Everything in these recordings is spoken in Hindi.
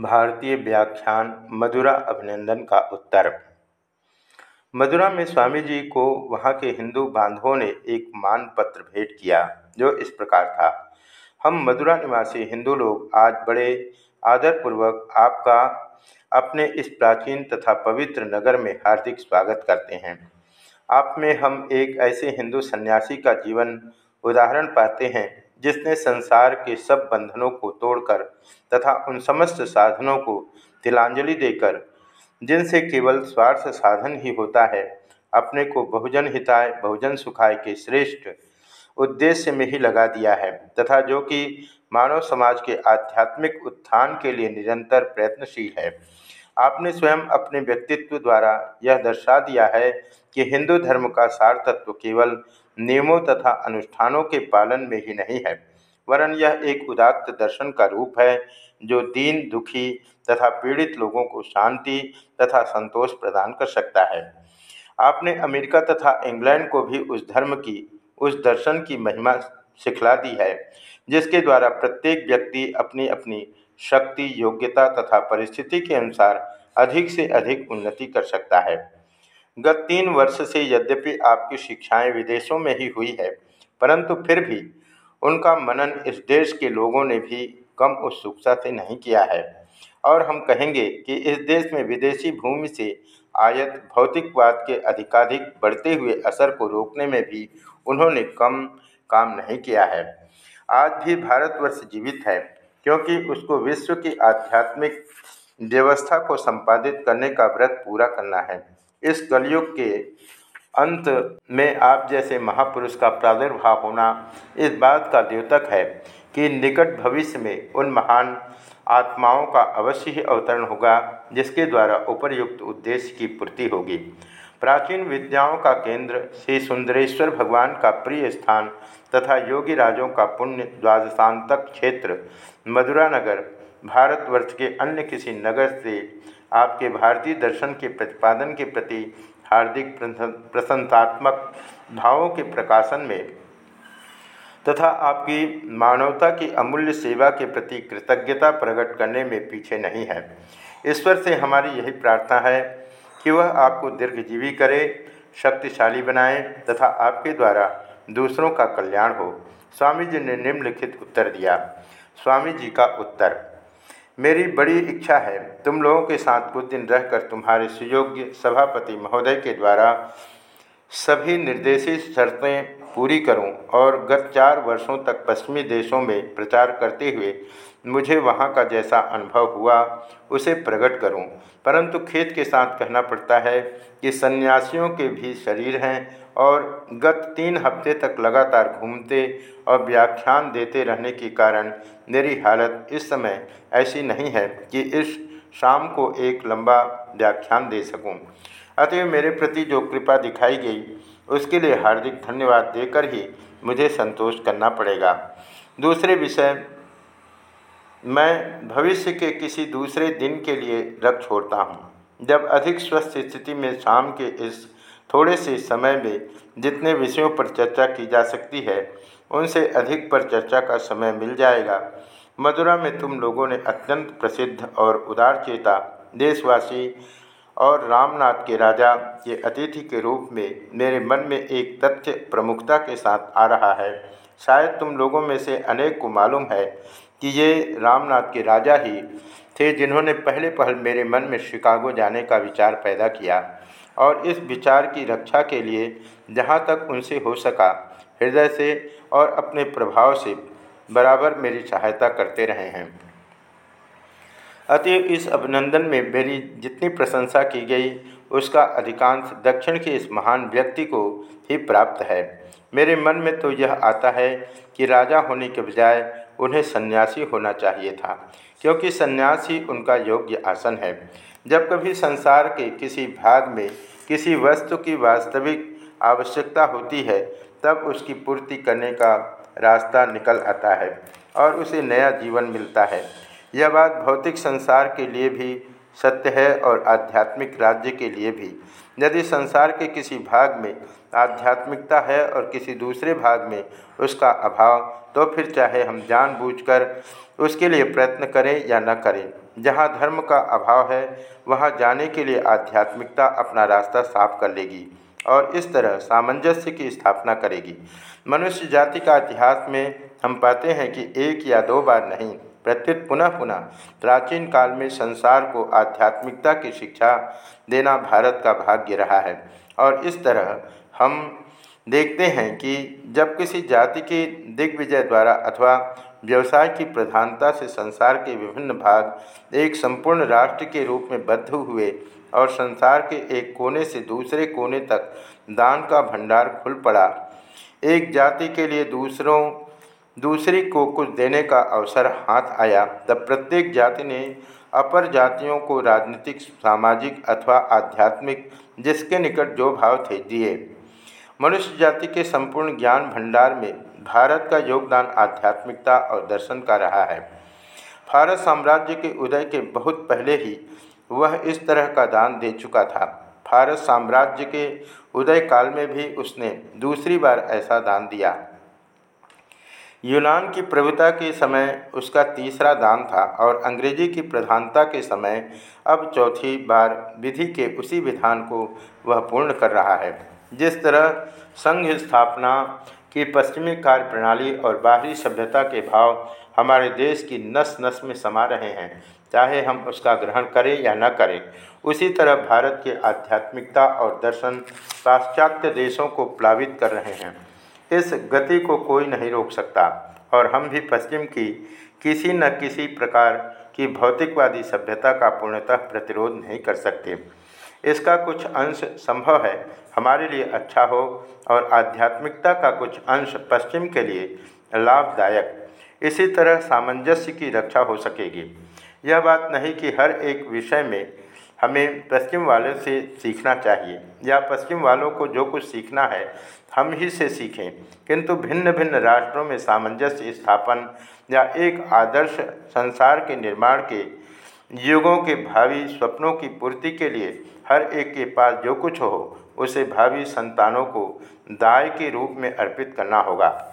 भारतीय व्याख्यान मदुरा अभिनंदन का उत्तर। मदुरा में स्वामी जी को वहाँ के हिंदू बांधवों ने एक मान पत्र भेंट किया, जो इस प्रकार था। हम मदुरा निवासी हिंदू लोग आज बड़े आदरपूर्वक आपका अपने इस प्राचीन तथा पवित्र नगर में हार्दिक स्वागत करते हैं। आप में हम एक ऐसे हिंदू सन्यासी का जीवन उदाहरण पाते हैं जिसने संसार के सब बंधनों को तोड़कर तथा उन समस्त साधनों को तिलांजलि देकर, जिनसे केवल स्वार्थ साधन ही होता है, अपने को बहुजन हिताय, बहुजन सुखाय के श्रेष्ठ उद्देश्य में ही लगा दिया है, तथा जो कि मानव समाज के आध्यात्मिक उत्थान के लिए निरंतर प्रयत्नशील है। आपने स्वयं अपने व्यक्तित्व द्वारा यह दर्शा दिया है कि हिंदू धर्म का सार तत्व केवल नियमों तथा अनुष्ठानों के पालन में ही नहीं है, वरन यह एक उदात्त दर्शन का रूप है, जो दीन, दुखी तथा पीड़ित लोगों को शांति तथा संतोष प्रदान कर सकता है। आपने अमेरिका तथा इंग्लैंड को भी उस धर्म की, उस दर्शन की महिमा सिखला दी है, जिसके द्वारा प्रत्येक व्यक्ति अपनी अपनी शक्ति, योग्यता तथा परिस्थिति के अनुसार अधिक से अधिक उन्नति कर सकता है। गत तीन वर्ष से यद्यपि आपकी शिक्षाएँ विदेशों में ही हुई है, परंतु फिर भी उनका मनन इस देश के लोगों ने भी कम उत्सुकता से नहीं किया है। और हम कहेंगे कि इस देश में विदेशी भूमि से आयत भौतिकवाद के अधिकाधिक बढ़ते हुए असर को रोकने में भी उन्होंने कम काम नहीं किया है। आज भी भारतवर्ष जीवित है, क्योंकि उसको विश्व की आध्यात्मिक व्यवस्था को संपादित करने का व्रत पूरा करना है। इस कलयुग के अंत में आप जैसे महापुरुष का प्रादुर्भाव होना इस बात का द्योतक है कि निकट भविष्य में उन महान आत्माओं का अवश्य ही अवतरण होगा, जिसके द्वारा उपर्युक्त उद्देश्य की पूर्ति होगी। प्राचीन विद्याओं का केंद्र श्री सुंदरेश्वर भगवान का प्रिय स्थान तथा योगी राजों का पुण्य द्वादशांतक क्षेत्र मदुरा नगर भारतवर्ष के अन्य किसी नगर से आपके भारतीय दर्शन के प्रतिपादन के प्रति हार्दिक प्रशंसात्मक भावों के प्रकाशन में तथा आपकी मानवता की अमूल्य सेवा के प्रति कृतज्ञता प्रकट करने में पीछे नहीं है। ईश्वर से हमारी यही प्रार्थना है कि वह आपको दीर्घजीवी करे, शक्तिशाली बनाए तथा आपके द्वारा दूसरों का कल्याण हो। स्वामी जी ने निम्नलिखित उत्तर दिया। स्वामी जी का उत्तर मेरी बड़ी इच्छा है। तुम लोगों के साथ कुछ दिन रहकर तुम्हारे सुयोग्य सभापति महोदय के द्वारा सभी निर्देशित शर्तें पूरी करूँ और गत चार वर्षों तक पश्चिमी देशों में प्रचार करते हुए मुझे वहाँ का जैसा अनुभव हुआ, उसे प्रकट करूँ। परंतु खेत के साथ कहना पड़ता है कि सन्यासियों के भी शरीर हैं और गत तीन हफ़्ते तक लगातार घूमते और व्याख्यान देते रहने के कारण मेरी हालत इस समय ऐसी नहीं है कि इस शाम को एक लंबा व्याख्यान दे सकूँ। अतएव मेरे प्रति जो कृपा दिखाई गई, उसके लिए हार्दिक धन्यवाद देकर ही मुझे संतोष करना पड़ेगा दूसरे विषय, मैं भविष्य के किसी दूसरे दिन के लिए रख छोड़ता हूँ जब अधिक स्वस्थ स्थिति में शाम के इस थोड़े से समय में जितने विषयों पर चर्चा की जा सकती है, उनसे अधिक पर चर्चा का समय मिल जाएगा। मदुरा में तुम लोगों ने अत्यंत प्रसिद्ध और उदार चेता, देशवासी और रामनाथ के राजा के अतिथि के रूप में मेरे मन में एक तथ्य प्रमुखता के साथ आ रहा है। शायद तुम लोगों में से अनेक को मालूम है कि ये रामनाथ के राजा ही थे जिन्होंने पहले पहल मेरे मन में शिकागो जाने का विचार पैदा किया। और इस विचार की रक्षा के लिए जहाँ तक उनसे हो सका, हृदय से और अपने प्रभाव से बराबर मेरी सहायता करते रहे हैं। अतएव इस अभिनंदन में मेरी जितनी प्रशंसा की गई, उसका अधिकांश दक्षिण के इस महान व्यक्ति को ही प्राप्त है। मेरे मन में तो यह आता है कि राजा होने के बजाय उन्हें सन्यासी होना चाहिए था, क्योंकि सन्यास ही उनका योग्य आसन है। जब कभी संसार के किसी भाग में किसी वस्तु की वास्तविक आवश्यकता होती है, तब उसकी पूर्ति करने का रास्ता निकल आता है और उसे नया जीवन मिलता है। यह बात भौतिक संसार के लिए भी, सत्य है और आध्यात्मिक राज्य के लिए भी। यदि संसार के किसी भाग में आध्यात्मिकता है और किसी दूसरे भाग में उसका अभाव तो फिर चाहे हम जानबूझकर उसके लिए प्रयत्न करें या न करें। जहाँ धर्म का अभाव है, वहाँ जाने के लिए आध्यात्मिकता अपना रास्ता साफ़ कर लेगी और इस तरह सामंजस्य की स्थापना करेगी। मनुष्य जाति का इतिहास में हम पाते हैं कि एक या दो बार नहीं प्रत्युत पुनः पुनः प्राचीन काल में संसार को आध्यात्मिकता की शिक्षा देना भारत का भाग्य रहा है। और इस तरह हम देखते हैं कि जब किसी जाति के दिग्विजय द्वारा अथवा व्यवसाय की प्रधानता से संसार के विभिन्न भाग एक संपूर्ण राष्ट्र के रूप में बद्ध हुए और संसार के एक कोने से दूसरे कोने तक दान का भंडार खुल पड़ा, एक जाति के लिए दूसरों, दूसरी को कुछ देने का अवसर हाथ आया, तब प्रत्येक जाति ने अपर जातियों को राजनीतिक, सामाजिक अथवा आध्यात्मिक, जिसके निकट जो भाव थे, दिए। मनुष्य जाति के संपूर्ण ज्ञान भंडार में भारत का योगदान आध्यात्मिकता और दर्शन का रहा है। भारत साम्राज्य के उदय के बहुत पहले ही वह इस तरह का दान दे चुका था। भारत साम्राज्य के उदय काल में भी उसने दूसरी बार ऐसा दान दिया। यूनान की प्रभुता के समय उसका तीसरा दान था और अंग्रेज़ी की प्रधानता के समय अब चौथी बार विधि के उसी विधान को वह पूर्ण कर रहा है। जिस तरह संघ स्थापना की पश्चिमी कार्य प्रणाली और बाहरी सभ्यता के भाव हमारे देश की नस नस में समा रहे हैं, चाहे हम उसका ग्रहण करें या न करें, उसी तरह भारत के आध्यात्मिकता और दर्शन पाश्चात्य देशों को प्लावित कर रहे हैं। इस गति को कोई नहीं रोक सकता, और हम भी पश्चिम की किसी न किसी प्रकार की भौतिकवादी सभ्यता का पूर्णतः प्रतिरोध नहीं कर सकते। इसका कुछ अंश संभव है। हमारे लिए अच्छा हो और आध्यात्मिकता का कुछ अंश पश्चिम के लिए लाभदायक। इसी तरह सामंजस्य की रक्षा हो सकेगी। यह बात नहीं कि हर एक विषय में हमें पश्चिम वालों से सीखना चाहिए या पश्चिम वालों को जो कुछ सीखना है हम ही से सीखें, किंतु भिन्न भिन्न राष्ट्रों में सामंजस्य स्थापन या एक आदर्श संसार के निर्माण के युगों के भावी स्वप्नों की पूर्ति के लिए हर एक के पास जो कुछ हो, उसे भावी संतानों को दाय के रूप में अर्पित करना होगा।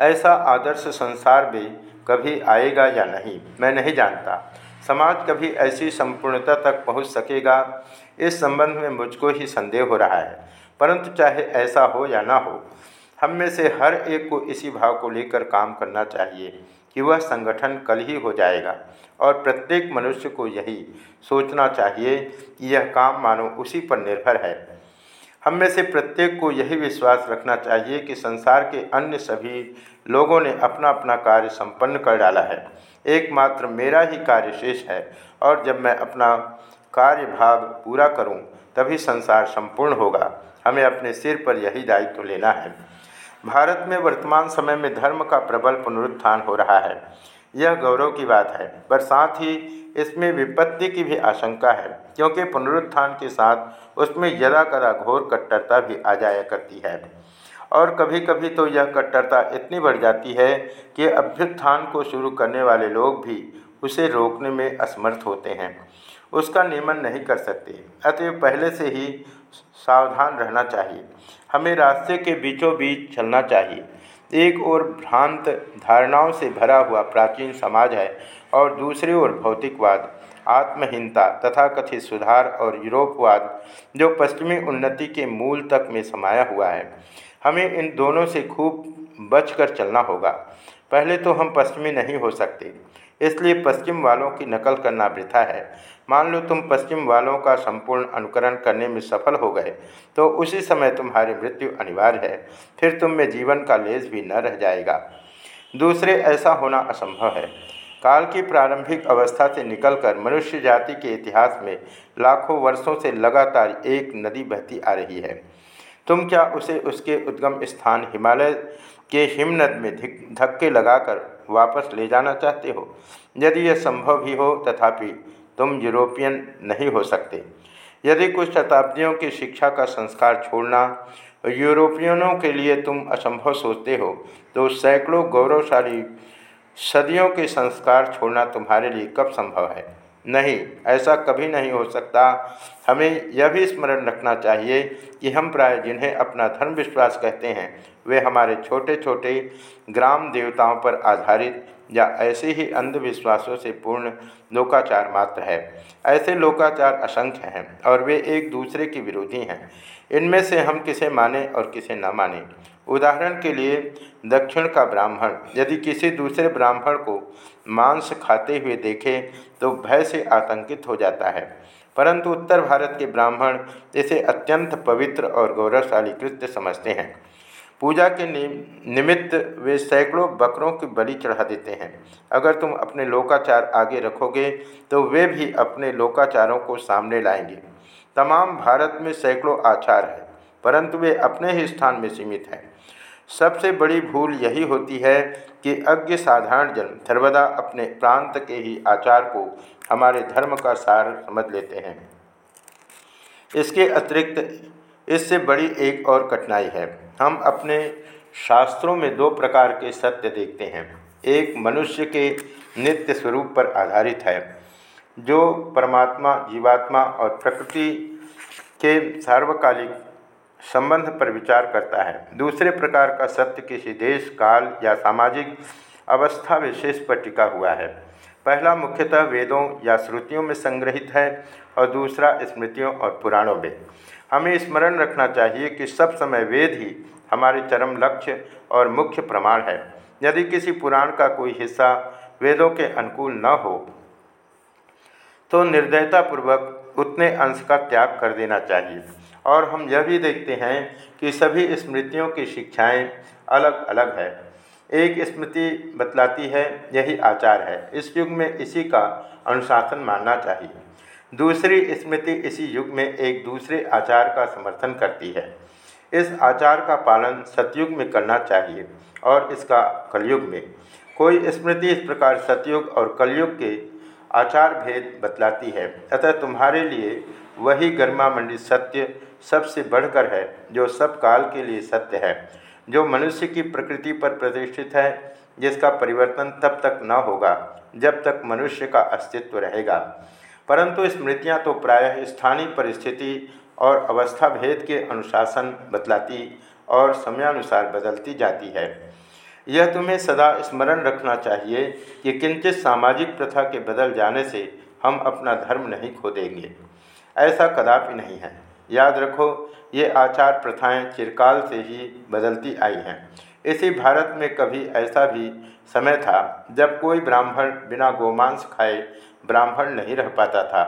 ऐसा आदर्श संसार भी कभी आएगा या नहीं, मैं नहीं जानता। समाज कभी ऐसी संपूर्णता तक पहुँच सकेगा, इस संबंध में मुझको ही संदेह हो रहा है। परंतु चाहे ऐसा हो या ना हो, हम में से हर एक को इसी भाव को लेकर काम करना चाहिए। कि वह संगठन कल ही हो जाएगा। और प्रत्येक मनुष्य को यही सोचना चाहिए कि यह काम मानो उसी पर निर्भर है। हम में से प्रत्येक को यही विश्वास रखना चाहिए कि संसार के अन्य सभी लोगों ने अपना अपना कार्य संपन्न कर डाला है। एकमात्र मेरा ही कार्य शेष है और जब मैं अपना कार्य भाग पूरा करूँ, तभी संसार संपूर्ण होगा। हमें अपने सिर पर यही दायित्व तो लेना है। भारत में वर्तमान समय में धर्म का प्रबल पुनरुत्थान हो रहा है। यह गौरव की बात है, पर साथ ही इसमें विपत्ति की भी आशंका है, क्योंकि पुनरुत्थान के साथ उसमें यदा कदा घोर कट्टरता भी आ जाया करती है। और कभी कभी तो यह कट्टरता इतनी बढ़ जाती है कि अभ्युत्थान को शुरू करने वाले लोग भी उसे रोकने में असमर्थ होते हैं। उसका नियमन नहीं कर सकते, अतएव पहले से ही सावधान रहना चाहिए। हमें रास्ते के बीचों बीच चलना चाहिए। एक ओर भ्रांत धारणाओं से भरा हुआ प्राचीन समाज है और दूसरी ओर भौतिकवाद, आत्महीनता तथा कथित सुधार और यूरोपवाद जो पश्चिमी उन्नति के मूल तक में समाया हुआ है। हमें इन दोनों से खूब बचकर चलना होगा। पहले तो हम पश्चिमी नहीं हो सकते। इसलिए पश्चिम वालों की नकल करना वृथा है। मान लो तुम पश्चिम वालों का संपूर्ण अनुकरण करने में सफल हो गए तो उसी समय तुम्हारी मृत्यु अनिवार्य है। फिर तुम में जीवन का लेस भी न रह जाएगा। दूसरे, ऐसा होना असंभव है। काल की प्रारंभिक अवस्था से निकलकर मनुष्य जाति के इतिहास में लाखों वर्षों से लगातार एक नदी बहती आ रही है। तुम क्या उसे उसके उद्गम स्थान हिमालय के हिमनद में धक्के लगाकर वापस ले जाना चाहते हो। यदि यह संभव ही हो, तथापि तुम यूरोपियन नहीं हो सकते। यदि कुछ शताब्दियों की शिक्षा का संस्कार छोड़ना यूरोपियनों के लिए तुम असंभव सोचते हो तो सैकड़ों गौरवशाली सदियों के संस्कार छोड़ना तुम्हारे लिए कब संभव है? नहीं, ऐसा कभी नहीं हो सकता। हमें यह भी स्मरण रखना चाहिए कि हम प्राय जिन्हें अपना धर्म विश्वास कहते हैं, वे हमारे छोटे छोटे ग्राम देवताओं पर आधारित या ऐसे ही अंधविश्वासों से पूर्ण लोकाचार मात्र है। ऐसे लोकाचार असंख्य हैं और वे एक दूसरे के विरोधी हैं। इनमें से हम किसे माने और किसे न माने उदाहरण के लिए दक्षिण का ब्राह्मण। यदि किसी दूसरे ब्राह्मण को मांस खाते हुए देखे तो भय से आतंकित हो जाता है। परंतु उत्तर भारत के ब्राह्मण इसे अत्यंत पवित्र और गौरवशाली कृत्य समझते हैं। पूजा के निमित्त वे सैकड़ों बकरों की बलि चढ़ा देते हैं। अगर तुम अपने लोकाचार आगे रखोगे तो वे भी अपने लोकाचारों को सामने लाएँगे। तमाम भारत में सैकड़ों आचार हैं। परंतु वे अपने ही स्थान में सीमित हैं। सबसे बड़ी भूल यही होती है कि अज्ञ साधारण जन सर्वदा अपने प्रांत के ही आचार को हमारे धर्म का सार समझ लेते हैं। इसके अतिरिक्त इससे बड़ी एक और कठिनाई है। हम अपने शास्त्रों में दो प्रकार के सत्य देखते हैं। एक मनुष्य के नित्य स्वरूप पर आधारित है, जो परमात्मा, जीवात्मा और प्रकृति के सार्वकालिक संबंध पर विचार करता है। दूसरे प्रकार का सत्य किसी देश, काल या सामाजिक अवस्था विशेष पर टिका हुआ है। पहला मुख्यतः वेदों या श्रुतियों में संग्रहित है और दूसरा स्मृतियों और पुराणों में। हमें स्मरण रखना चाहिए कि सब समय वेद ही हमारे चरम लक्ष्य और मुख्य प्रमाण है। यदि किसी पुराण का कोई हिस्सा वेदों के अनुकूल न हो तो निर्दयतापूर्वक उतने अंश का त्याग कर देना चाहिए। और हम यह भी देखते हैं कि सभी स्मृतियों की शिक्षाएँ अलग अलग है। एक स्मृति बतलाती है, यही आचार है। इस युग में इसी का अनुशासन मानना चाहिए। दूसरी स्मृति इसी युग में एक दूसरे आचार का समर्थन करती है। इस आचार का पालन सतयुग में करना चाहिए और इसका कलयुग में। कोई स्मृति इस प्रकार सतयुग और कलयुग के आचार भेद बतलाती है। अतः तुम्हारे लिए वही गर्मा मंडित सत्य सबसे बढ़कर है, जो सब काल के लिए सत्य है। जो मनुष्य की प्रकृति पर प्रतिष्ठित है, जिसका परिवर्तन तब तक न होगा, जब तक मनुष्य का अस्तित्व रहेगा। परंतु स्मृतियाँ तो प्रायः स्थानीय परिस्थिति और अवस्था भेद के अनुशासन बतलाती और समयानुसार बदलती जाती है। यह तुम्हें सदा स्मरण रखना चाहिए कि किंचित सामाजिक प्रथा के बदल जाने से हम अपना धर्म नहीं खो देंगे। ऐसा कदापि नहीं है। याद रखो, ये आचार प्रथाएँ चिरकाल से ही बदलती आई हैं। इसी भारत में कभी ऐसा भी समय था, जब कोई ब्राह्मण बिना गोमांस खाए ब्राह्मण नहीं रह पाता था।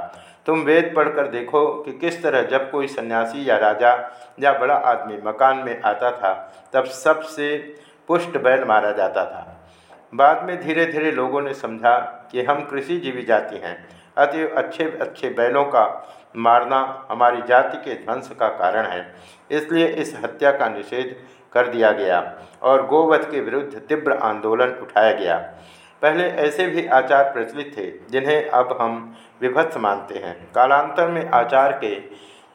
तुम वेद पढ़कर देखो कि किस तरह जब कोई सन्यासी या राजा या बड़ा आदमी मकान में आता था, तब सबसे पुष्ट बैल मारा जाता था। बाद में धीरे धीरे लोगों ने समझा कि हम कृषि जीवी जाति हैं, अतएव अच्छे अच्छे बैलों का मारना हमारी जाति के ध्वंस का कारण है। इसलिए इस हत्या का निषेध कर दिया गया और गोवध के विरुद्ध तीव्र आंदोलन उठाया गया। पहले ऐसे भी आचार प्रचलित थे, जिन्हें अब हम विभत्स मानते हैं। कालांतर में आचार के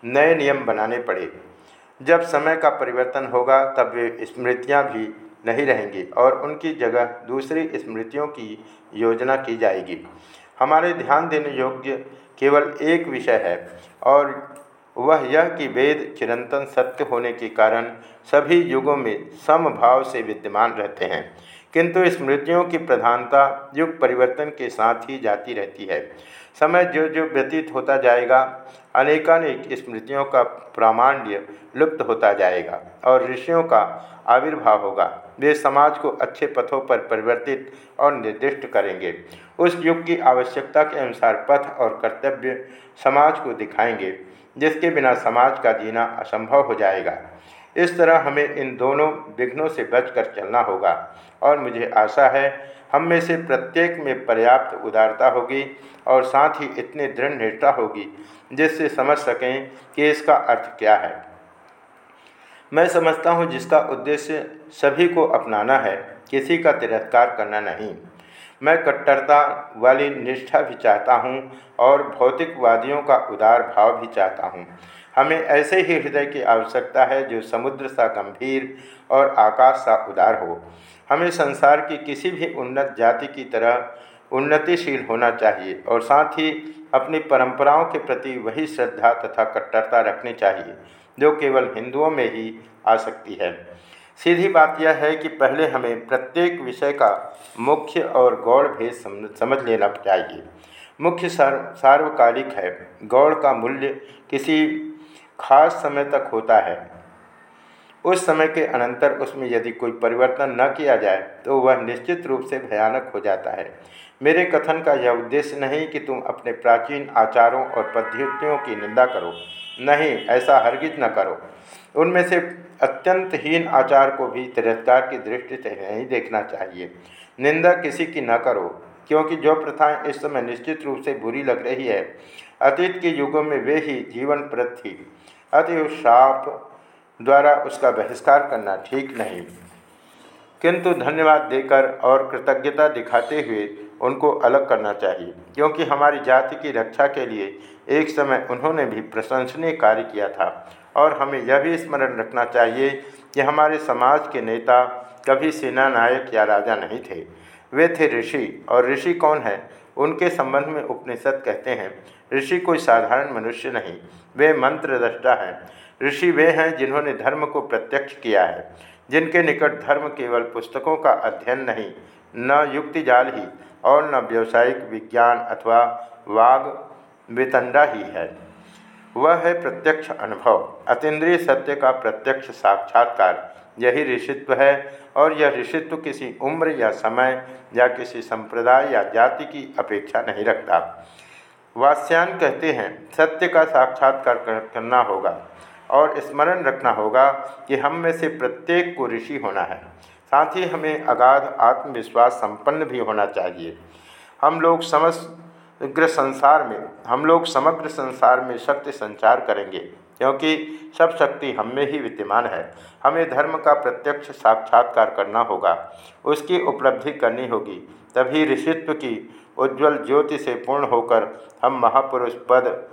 नए नियम बनाने पड़े। जब समय का परिवर्तन होगा, तब वे स्मृतियाँ भी नहीं रहेंगी और उनकी जगह दूसरी स्मृतियों की योजना की जाएगी। हमारे ध्यान देने योग्य केवल एक विषय है, और वह यह कि वेद चिरंतन सत्य होने के कारण सभी युगों में समभाव से विद्यमान रहते हैं। किंतु स्मृतियों की प्रधानता युग परिवर्तन के साथ ही जाती रहती है। समय जो जो व्यतीत होता जाएगा, अनेकानेक स्मृतियों का प्रामाण्य लुप्त होता जाएगा, और ऋषियों का आविर्भाव होगा। वे समाज को अच्छे पथों पर परिवर्तित और निर्दिष्ट करेंगे। उस युग की आवश्यकता के अनुसार पथ और कर्तव्य समाज को दिखाएँगे, जिसके बिना समाज का जीना असंभव हो जाएगा। इस तरह हमें इन दोनों विघ्नों से बचकर चलना होगा, और मुझे आशा है हम में से प्रत्येक में पर्याप्त उदारता होगी और साथ ही इतनी दृढ़ निष्ठा होगी, जिससे समझ सकें कि इसका अर्थ क्या है। मैं समझता हूँ जिसका उद्देश्य सभी को अपनाना है, किसी का तिरस्कार करना नहीं। मैं कट्टरता वाली निष्ठा भी चाहता हूँ और भौतिकवादियों का उदार भाव भी चाहता हूँ। हमें ऐसे ही हृदय की आवश्यकता है जो समुद्र सा गंभीर और आकाश सा उदार हो। हमें संसार की किसी भी उन्नत जाति की तरह उन्नतिशील होना चाहिए और साथ ही अपनी परंपराओं के प्रति वही श्रद्धा तथा कट्टरता रखनी चाहिए। जो केवल हिंदुओं में ही आ सकती है। सीधी बात यह है कि पहले हमें प्रत्येक विषय का मुख्य और गौड़ भेद समझ लेना चाहिए। मुख्य सार, सार्वकालिक है। गौड़ का मूल्य किसी खास समय तक होता है। उस समय के अनंतर उसमें यदि कोई परिवर्तन न किया जाए तो वह निश्चित रूप से भयानक हो जाता है। मेरे कथन का यह उद्देश्य नहीं कि तुम अपने प्राचीन आचारों और पद्धतियों की निंदा करो। नहीं, ऐसा हरगिज न करो। उनमें से अत्यंत हीन आचार को भी तिरस्कार की दृष्टि से नहीं देखना चाहिए। निंदा किसी की न करो, क्योंकि जो प्रथाएँ इस समय निश्चित रूप से बुरी लग रही है, अतीत के युगों में वे ही जीवनप्रद थी। अतएव श्राप द्वारा उसका बहिष्कार करना ठीक नहीं। किंतु धन्यवाद देकर और कृतज्ञता दिखाते हुए उनको अलग करना चाहिए, क्योंकि हमारी जाति की रक्षा के लिए एक समय उन्होंने भी प्रशंसनीय कार्य किया था। और हमें यह भी स्मरण रखना चाहिए कि हमारे समाज के नेता कभी सेना नायक या राजा नहीं थे। वे थे ऋषि, और ऋषि कौन है? उनके संबंध में उपनिषद कहते हैं, ऋषि कोई साधारण मनुष्य नहीं, वे मंत्र दृष्टा हैं। ऋषि वे हैं जिन्होंने धर्म को प्रत्यक्ष किया है, जिनके निकट धर्म केवल पुस्तकों का अध्ययन नहीं, न युक्ति जाल ही और न व्यवसायिक विज्ञान अथवा वाग वितंडा ही है। वह है प्रत्यक्ष अनुभव, अतीन्द्रिय सत्य का प्रत्यक्ष साक्षात्कार। यही ऋषित्व है और यह ऋषित्व किसी उम्र या समय या किसी संप्रदाय या जाति की अपेक्षा नहीं रखता। वास्यान कहते हैं, सत्य का साक्षात्कार करना होगा और स्मरण रखना होगा कि हम में से प्रत्येक को ऋषि होना है। साथ ही हमें अगाध आत्मविश्वास संपन्न भी होना चाहिए। हम लोग समग्र संसार में, हम लोग समग्र संसार में शक्ति संचार करेंगे। क्योंकि सब शक्ति हम में ही विद्यमान है। हमें धर्म का प्रत्यक्ष साक्षात्कार करना होगा। उसकी उपलब्धि करनी होगी। तभी ऋषित्व की उज्ज्वल ज्योति से पूर्ण होकर हम महापुरुष पद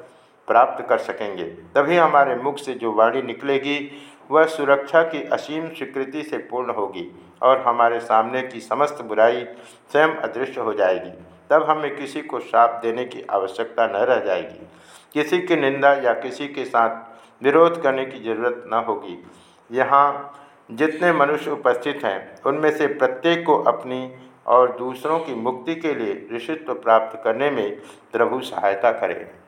प्राप्त कर सकेंगे। तभी हमारे मुख से जो वाणी निकलेगी, वह सुरक्षा की असीम स्वीकृति से पूर्ण होगी और हमारे सामने की समस्त बुराई स्वयं अदृश्य हो जाएगी। तब हमें किसी को श्राप देने की आवश्यकता न रह जाएगी। किसी की निंदा या किसी के साथ विरोध करने की ज़रूरत न होगी। यहाँ जितने मनुष्य उपस्थित हैं, उनमें से प्रत्येक को अपनी और दूसरों की मुक्ति के लिए ऋषित्व प्राप्त करने में प्रभु सहायता करें।